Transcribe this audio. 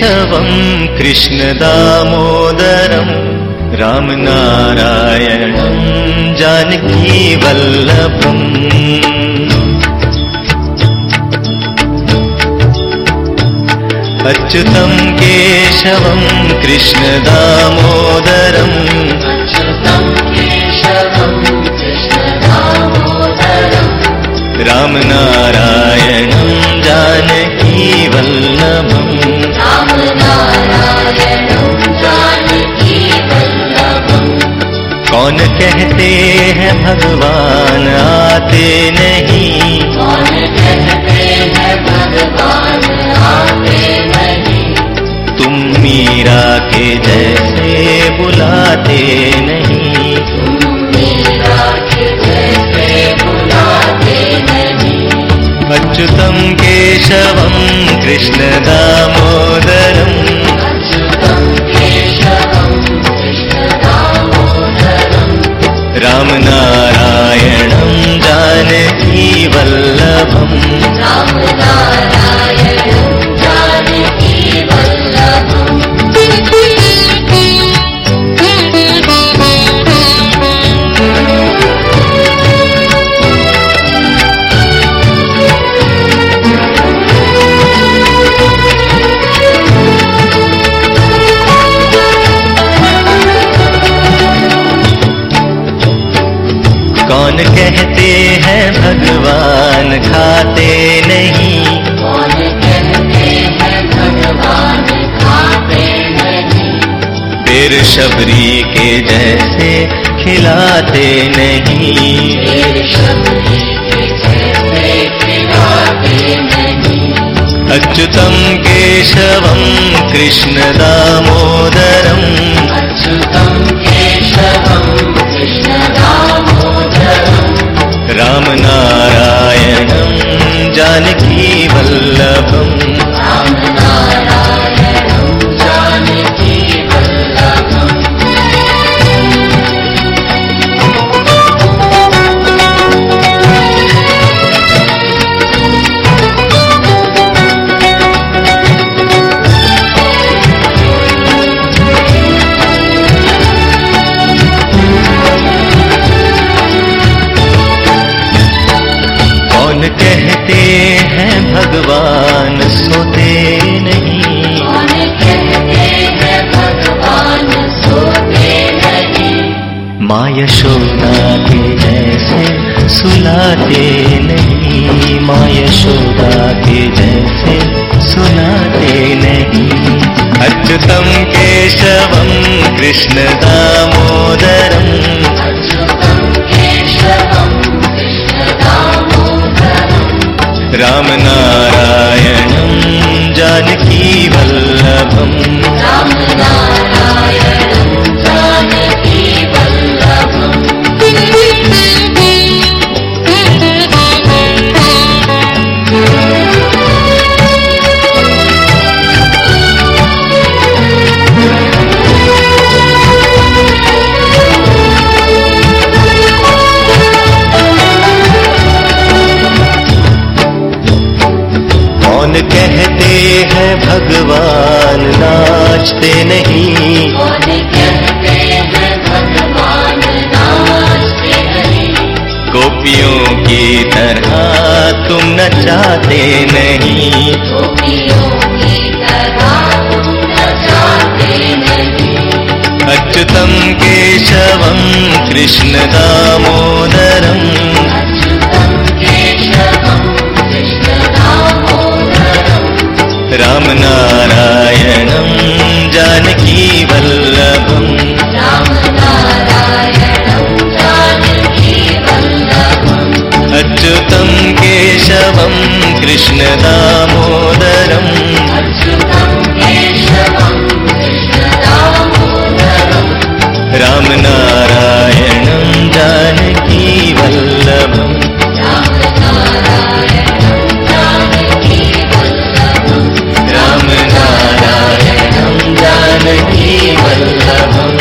केशवम् कृष्णदामोदरम् रामनारायणम् जानकीवल्लभम् अच्युतम् केशवम् कृष्णदामोदरम् रामनारायणम् कौन कहते हैं भगवान आते नहीं। तुम मीरा के जैसे ारायणं दानकीवल्लभम् कौन कहते हैं भगवान? खाते नहीं। फिर शबरी के जैसे खिलाते नहीं। अच्युतं कृष्ण दामोदरम। रामनारायणं जानकीवल्लभम् माँ यशोदा के जैसे सुलाते नहीं माँ यशोदा के जैसे सुलाते नहीं। अच्युतं केशवं कृष्ण दामोदरम् रामनारायणं जानकीवल्लभम् कौन कहते हैं भगवान? नाचते नहीं। गोपियों की तरह तुम नचाते नहीं। अच्युतं केशवं कृष्ण दामोदरम् राम नारायणं जानकी वल्लभम् अच्युतं केशवं कृष्णदामोदरम् जानकी वल्लभम्